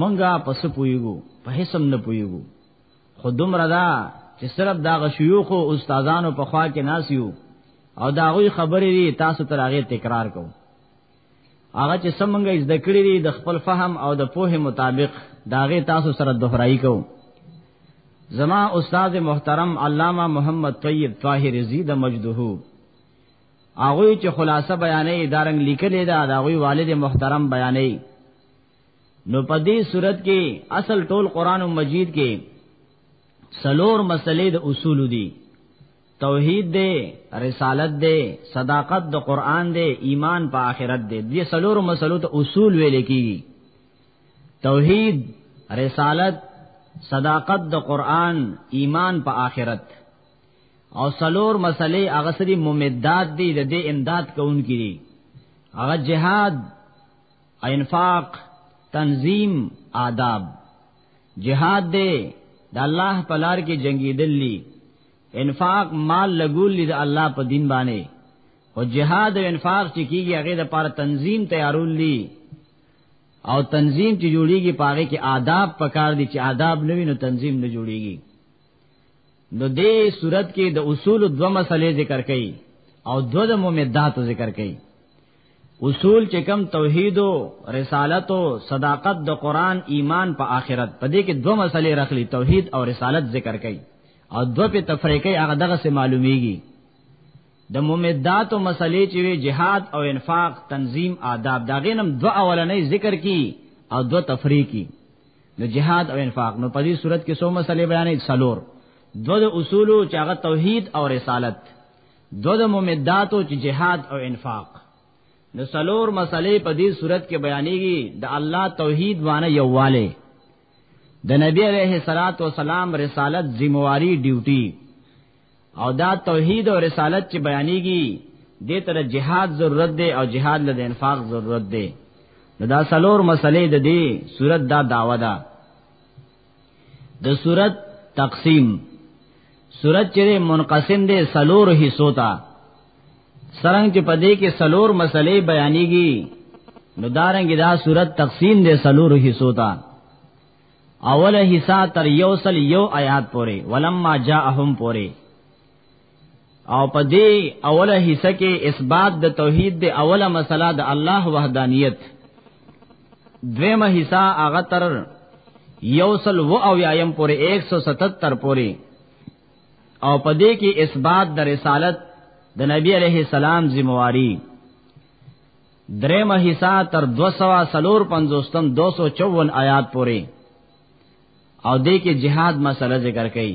Speaker 2: منګه پس پویګو په حسم نه پویګو خو دومره دا چې صرف دا غ شيوخ او استادانو په خوا کې ناسیو او دا غوي خبرې دي تاسو تر هغه تکرار کو هغه چې سمنګه زده کړې دي د خپل فهم او د پوهه مطابق داغه تاسو سره دوهرای کو زما استاد محترم علامہ محمد طیب طاهر زید مجدهو هغه چې خلاصه بیانې دارنګ لیکلې ده دا هغه والد محترم بیانې نو په دې صورت کې اصل ټول قران مجید کې سلور مسلې د اصول دي توحید دی رسالت دی صداقت د قران دی ایمان په آخرت دی دې سلور مسلو ته اصول ویل کیږي توحید رسالت صداقت د قران ایمان په آخرت او سلور مسلې هغه سری ممداد دي د دې امداد کوونکې دي هغه جهاد انفاق تنظیم آداب جهاد دې د الله په لار کې جنگیدلی انفاق مال لګول دې الله په دین باندې او جهاد او انفاق چې کیږي هغه د پاره تنظیم تیارول دي او تنظیم چې جوړیږي پاره کې آداب پکار دي چې آداب نه وي نو تنظیم نه جوړیږي نو دې صورت کې د اصول دو مسلې ذکر کړي او دو د ممدات ذکر کړي اصول چې کم توحید او رسالت او صداقت د قران ایمان په آخرت په دې کې دوه مسلې راخلي توحید او رسالت ذکر کړي او دوه په تفریقې هغه دغه سه معلومیږي د ممدات او مسلې چې وی جهاد او انفاق تنظیم آداب دا غینم دوه اولنې ذکر کی او دوه تفریقی نو جهاد او انفاق نو په دې صورت کې څو مسلې بیانې څلور دوه اصول چې هغه توحید او رسالت دو د ممداتو چې جهاد او انفاق نو سلور مسلې په دې صورت کې بیانېږي د الله توحید باندې یواله د نبی عليه صلوات و سلام رسالت ذمہواری ډیوټي او دا توحید او رسالت چې بیانېږي دې تر جهاد ضرورت دی او جهاد له انفاق ضرورت دی نو دا سلور مسلې د دې صورت دا داوا ده دا د صورت تقسیم صورت چې منقسم دی سلور حصو ته سرنګ چې پدې کې سلور مسلې بیانېږي نو دارنګ دا صورت تقسیم دی سلور حصو ته اوله حصہ تر یو سل یو آیات پورې ولما جاءهم پورې او په دې اوله حصہ کې اثبات د توحید د اوله مسله د الله وحدانیت دویمه حصہ هغه تر یوصل و او یایم پورې 177 پورې او په دې کې اثبات د رسالت د نبی علیه السلام ذمہواری دریمه حصہ تر 254 254 آیات پورې او دې کې جهاد مسله ذکر کړي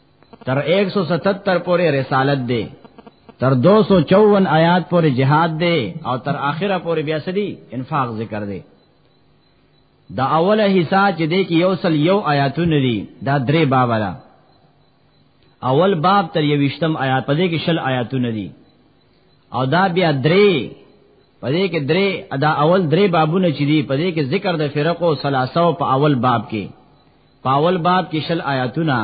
Speaker 2: تر 177 پورې رسالت دی تر 254 آیات پورې جهاد دی او تر اخره پورې بیا سدي انفاق ذکر دی دا اوله حصہ چې دی کې یو سل یو آیاتونه دي دا درې باب ده اول باب تر یوشتم آیات پدې کې شل آیاتونه دي او دا بیا درې پدې کې درې دا اول درې بابونه چې دي پدې کې ذکر د فرقو ثلاثه په اول باب کې پاول باب کې شل آیاتونه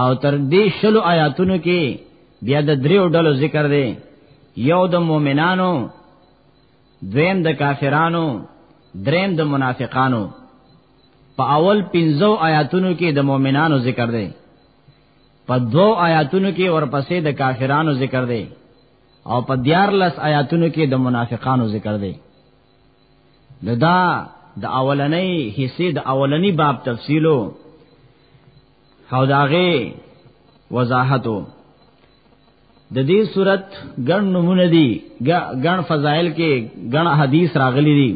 Speaker 2: او تر دې شل آیاتونو کې بیا د دریو ډلو ذکر دی یو د مؤمنانو دویم د کافرانو دریم د منافقانو په اول پنځو آیاتونو کې د مؤمنانو ذکر دی په دو آیاتونو کې ورپسې د کافرانو ذکر دی او په دیار لس آیاتونو کې د منافقانو ذکر دی دا دا د اولنې حصے د اولنی باب تفصیلو او داغه وضاحتو د دې صورت ګڼ نمونه دي ګڼ فضایل کې ګڼ حدیث راغلي دي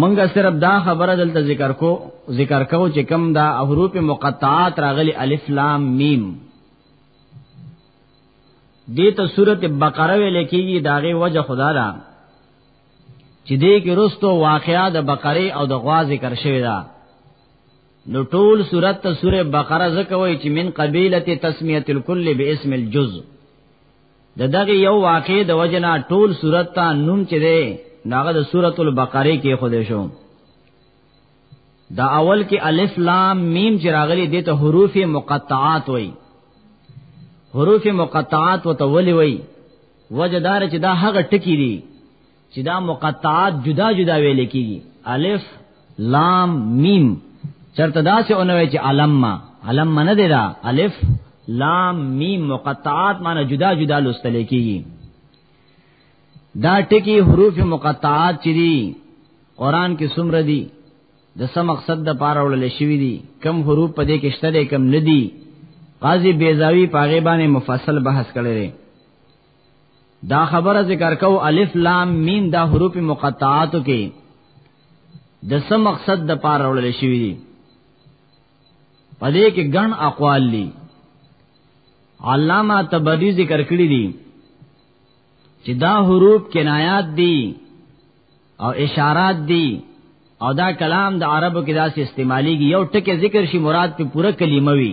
Speaker 2: منګه صرف دا خبره دلته ذکر کو ذکر کو چې کم دا حروف مقطعات راغلي الف لام میم دیتا سورت بقره ویل کیږي داغه وجه خدا دا چې دې کې رستو واقعا د بقره او د غوا ذکر شوی دا نو ټول سورت ته سوره بقره ځکه وایي چې من قبیله تسمیه الکل باسم الجز د دغه یو واقع د وجنا ټول سورت ته نوم چې دی داغه د سورۃ البقره کې خو دې شو دا اول کې الف لام میم چې راغلي دي ته حروف مقطعات وای حروف مقطعات وته ولي وای وجدار چې دا هغه ټکی دي چې دا مقطعات جدا جدا ویل کیږي الف لام میم چرته دا څه اونوي چې علم ما علم ما نه دی دا الف لام میم مقطعات معنی جدا جدا لوستل کیږي دا ټکی حروف مقطعات چې دي قران کې څومره دي د سم مقصد د پاره وړل شوی دي کم حروف په دې کې شته دي کم نه دي قاضي بیزاوی پاغه باندې مفصل بحث کړی دی دا خبره ذکر کو الف لام میم دا حروف مقطعاتو کې د سم مقصد د پاره وړل شوی دي پدې کې ګڼ اقوال دي علامه تبری ذکر کړی دي چې دا حروف کنایات دي او اشارات دي او دا کلام د عربو کې داسې استعماليږي یو ټکی ذکر شي مراد په پوره کلمه وي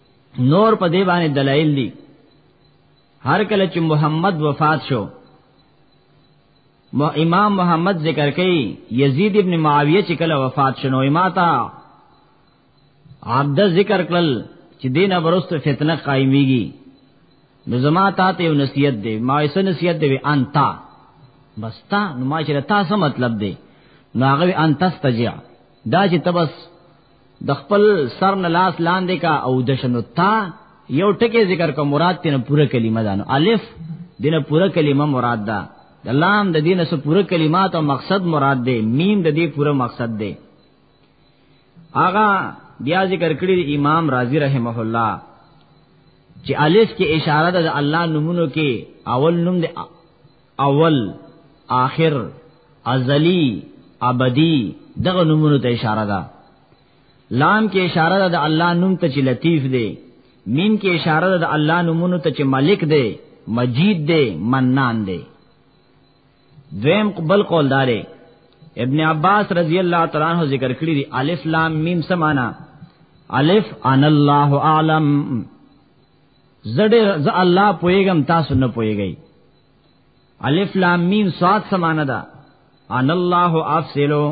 Speaker 2: نور په دې باندې دلایل دي هر کله چې محمد وفات شو امام محمد ذکر کوي یزید ابن معاویه چې کله وفات شنو اماتا عبد ذکر کړل چې دینه ورسته فتنه قائميږي نو زما تا ته یو نصیحت دی ما یې سن نصیحت دی انتا بس تا نو ما چې تا څه مطلب دی نو هغه انتستجع دا چې تبس د خپل سر نه لاس لاندې کا او د شنو تا یو ټکی ذکر کا مراد تینه پوره کلمه ده نو الف دینه پوره کلمه مراد ده د لام د دینه سو پوره کلمات او مقصد مراد ده میم د دې پوره مقصد ده آغا بیا ذکر کړی امام رازی رحمه الله چې الف کې اشاره ده د الله نمونو کې اول نوم د اول آخر ازلی ابدی دغه نومونو ته اشاره ده لام کې اشاره ده د الله نوم ته چې لطیف دی میم کې اشاره ده د الله نومونو ته چې ملک دی مجید دی منان دی دویم قبل قول داره ابن عباس رضی الله تعالی عنہ ذکر کړی دی الف لام میم سمانا الف ان الله اعلم زړه ز الله پويګم تاسو نه پويګی الف لام میم صاد سمانه ده ان الله افصلو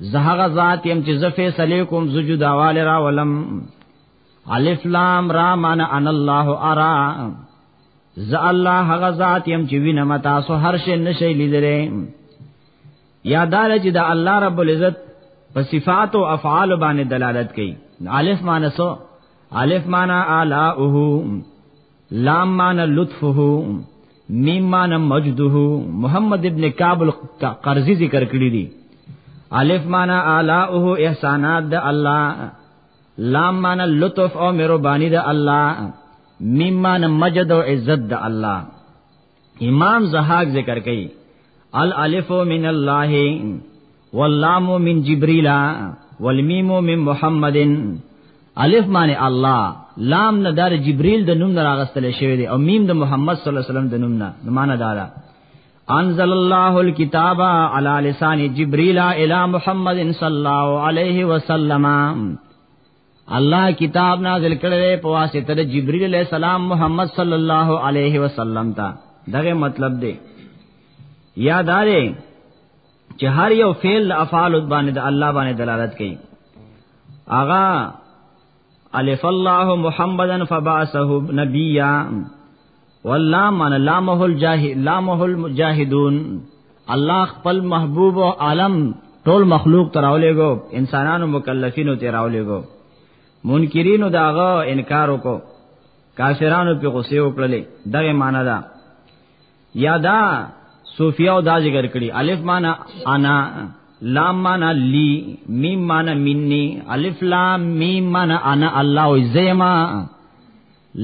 Speaker 2: زهغه ذات يم چې زفه سلیکم سجود اوال را ولم الف لام را مان ان الله ارا ز الله هغه ذات يم چې وینم تاسو هر شي نشي لیدلې یادار چې د الله رب العزت په صفات او افعال باندې دلالت کوي الف معنی سو الف معنی اعلیه لام معنی لطفه میم معنی مجده محمد ابن کعب القرزی ذکر کړی دی الف معنی اعلیه احسانات د الله لام معنی لطف او مهربانی د الله میم معنی مجد او عزت د الله امام زهاق ذکر کوي الالف من الله واللام من جبريل والمیم من محمد الف معنی الله لام نه دار جبريل د نوم نه راغستل شوی دی او میم د محمد صلی الله علیه وسلم د نوم نه معنی دا ده انزل الله الكتاب على لسان جبريل الى محمد صلى الله عليه وسلم الله کتاب نازل کړي په واسطه د جبريل عليه السلام محمد صلی الله عليه وسلم ته دغه مطلب دی یادارې چې هر یو فعل افعال باندې د الله باندې دلالت کوي اغا الف الله محمدن فبعثه نبیا والله من لامه الجاهد لامه المجاهدون الله خپل محبوب او عالم ټول مخلوق تراولېګو انسانانو مکلفینو تراولېګو منکرینو داغه انکار وکړو کافرانو په غصه وکړلې دغه معنی ده یا دا صوفیاو دا ذکر کړي الف معنی انا لام معنی لی میم معنی منی الف لام میم معنی انا الله و زیما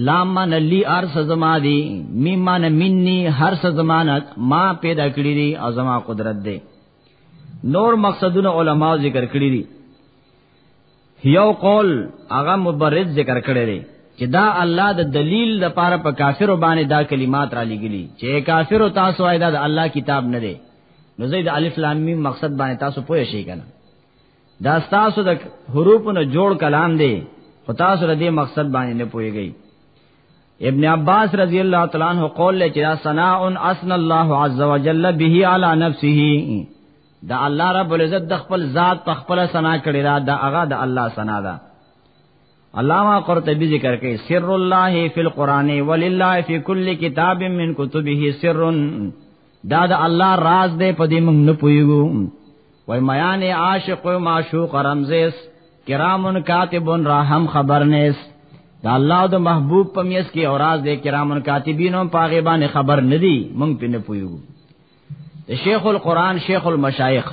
Speaker 2: لام من لی ارس زما دی میم من منی هر څه زمانت ما پیدا کړی دی او زما قدرت دی نور مقصدونه علما ذکر کړی دی یو قول هغه مبرد ذکر کړی دی چې دا الله د دلیل د پاره په کافر باندې دا کلمات را لګلی چې کافر تاسو آیدا د الله کتاب نه دی نو زید الف لام میم مقصد باندې تاسو پوه شئ کنه دا تاسو د حروفونو جوړ کلام دی خو تاسو د دې مقصد باندې نه پوهیږئ ابن عباس رضی الله تعالی عنہ قول له چې ثناء اسن الله عز وجل به علی نفسه دا الله رب العزت د خپل ذات په خپل ثنا کړی دا هغه د الله ثنا ده علامہ قرطبی ذکر کوي سر الله فی القران ولله فی کل کتاب من کتبه سر دا د الله راز دی په دې موږ نه پویګو وای میان عاشق او معشوق رمزس کرامن کاتبون راهم خبرنس دا الله د محبوب په میس کې اوراز دی کرامن کاتبینو په غیبان خبر ندی موږ پینې پویګو د شیخ القرآن شیخ المشایخ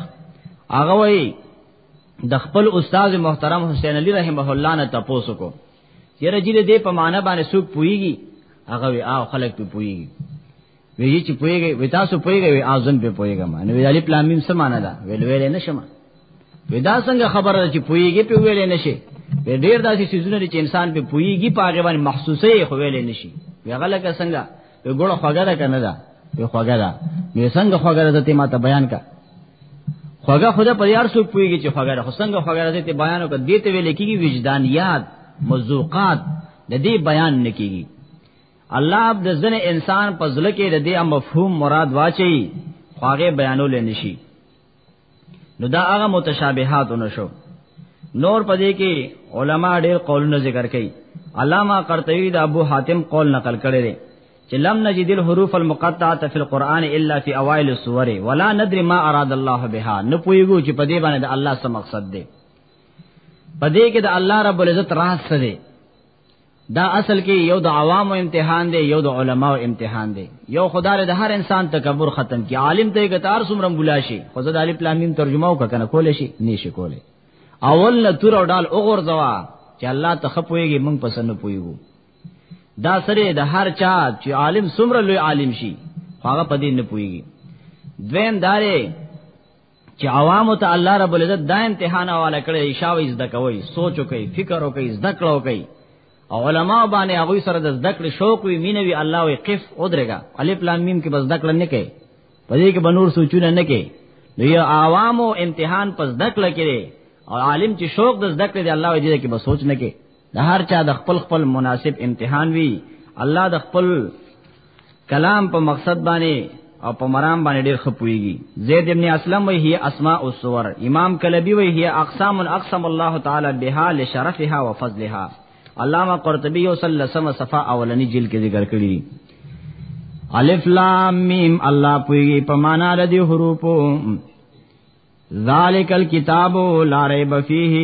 Speaker 2: هغه وی د خپل استاد محترم حسین علی رحمه الله نه تاسو کو یره جی دې په معنا باندې سوق پویږي هغه وی او خلک په پویږي وی چې پویږي وی تاسو پویږي وی اذن په پویږي معنی وی علی پلامیم څه معنا ده ویل ویل نه شمه وی دا څنګه خبره چې پویږي په ویل نه شي وی ډیر داسې سيزونه چې انسان په پویږي په هغه باندې محسوسه خو ویل نه شي وی هغه لکه څنګه په ګوړه خوګه ده کنه ده په خوګه ده نو څنګه خوګه ده ته ما ته بیان کا خوګه خدا په یار سو پویږي چې خوګه ده خو څنګه خوګه ده ته بیان وکړه دې ته ویل کېږي وجدانیات مذوقات د دې بیان نکېږي الله عبد ځن انسان په ځل کې د دې مفهوم مراد واچي خواغه بیانول نشي نو دا هغه متشابهات نشو نور پدې کې علما ډېر قولونه ذکر کوي علامه قرطبي د ابو حاتم قول نقل کړی دی چې لم نجد الحروف المقطعه فی القرآن الا فی اوائل السور ولا ندري ما اراد الله بها نه پویګو چې په دې باندې د الله څه مقصد دی په دې کې د الله رب العزت راز څه دی دا اصل کې یو د عوامو امتحان دی یو د علماو امتحان دی یو خدای د هر انسان تکبر ختم کی عالم ته ګتار سمرم بلا شي خو زه د الف لام میم ترجمه وکنه کول شي نشي کوله اول نه تور او ډال اوغور زوا چې الله ته خپويږي مونږ پسند پويګو دا سره د هر چا چې عالم سمره لوی عالم شي هغه پدې نه پويږي دویم دارې چې عوام ته الله رب العزت دا امتحان حواله کړی شاوې زده کوي سوچ کوي فکر کوي زده کړو کوي او علما باندې هغه سره د زده کړې شوق وي مینوي الله وي قف ودرېګا الف لام میم کې بس زده کړ نه کوي په دې کې بنور سوچونه نه کوي نو یو عوامو امتحان په زده کړ کې او عالم چې شوق د زده کړې دی الله وي دې کې بس سوچ نه کوي د هر چا د خپل خپل مناسب امتحان وی الله د خپل کلام په مقصد باندې او په مرام باندې ډېر خپويږي زید ابن اسلم وی هي اسماء الصور امام کلبی وی هي اقسام اقسم الله تعالی بها لشرفها وفضلها علامہ قرطبی یو صلی الله سم صفه اولنی جلد کې ذکر کړی دی الف لام میم الله پویږي په معنا د دې حروفو ذالک الکتاب لا ریب فیه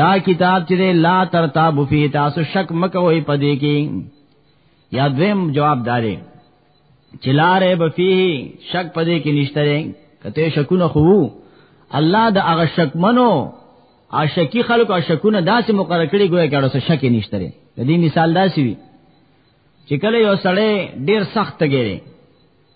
Speaker 2: دا کتاب چې لا ترتاب فی تاسو شک مکوئ پدې کې یا دویم جواب دارې چې لارې بفیه شک پدې کې نشته کته شکونه خو الله د هغه شک منو عاشقی خلکو عاشقونه داسې مقرر کړي ګویا کړه څه شک نشته لري د دې مثال داسې وي چې کله یو سړی ډیر سخت ګیره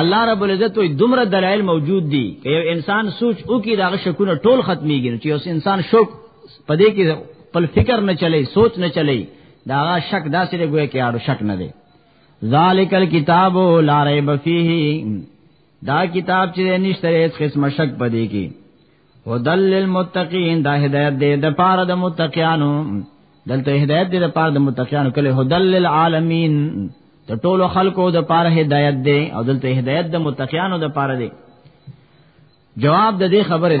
Speaker 2: الله رب العزت وي دومره دلایل موجود دي که یو انسان سوچ وکي داغه شکونه ټول ختميږي چې اوس انسان شوک پدې کې خپل فکر نه چلی سوچ نه چلی داغه شک داسې دی ګویا کې اړو شک نه دی ذالک الکتاب لا ریب فیه دا کتاب چې نشته هیڅ قسم شک پدې کې هدل للمتقین دا هدایت دی د پاره د متقینانو دلته هدایت دی د پاره د متقینانو کله هدل للعالمین د ټولو خلکو د پاره هدایت دی او دلته هدایت د متقینانو د پاره دی جواب د دې خبره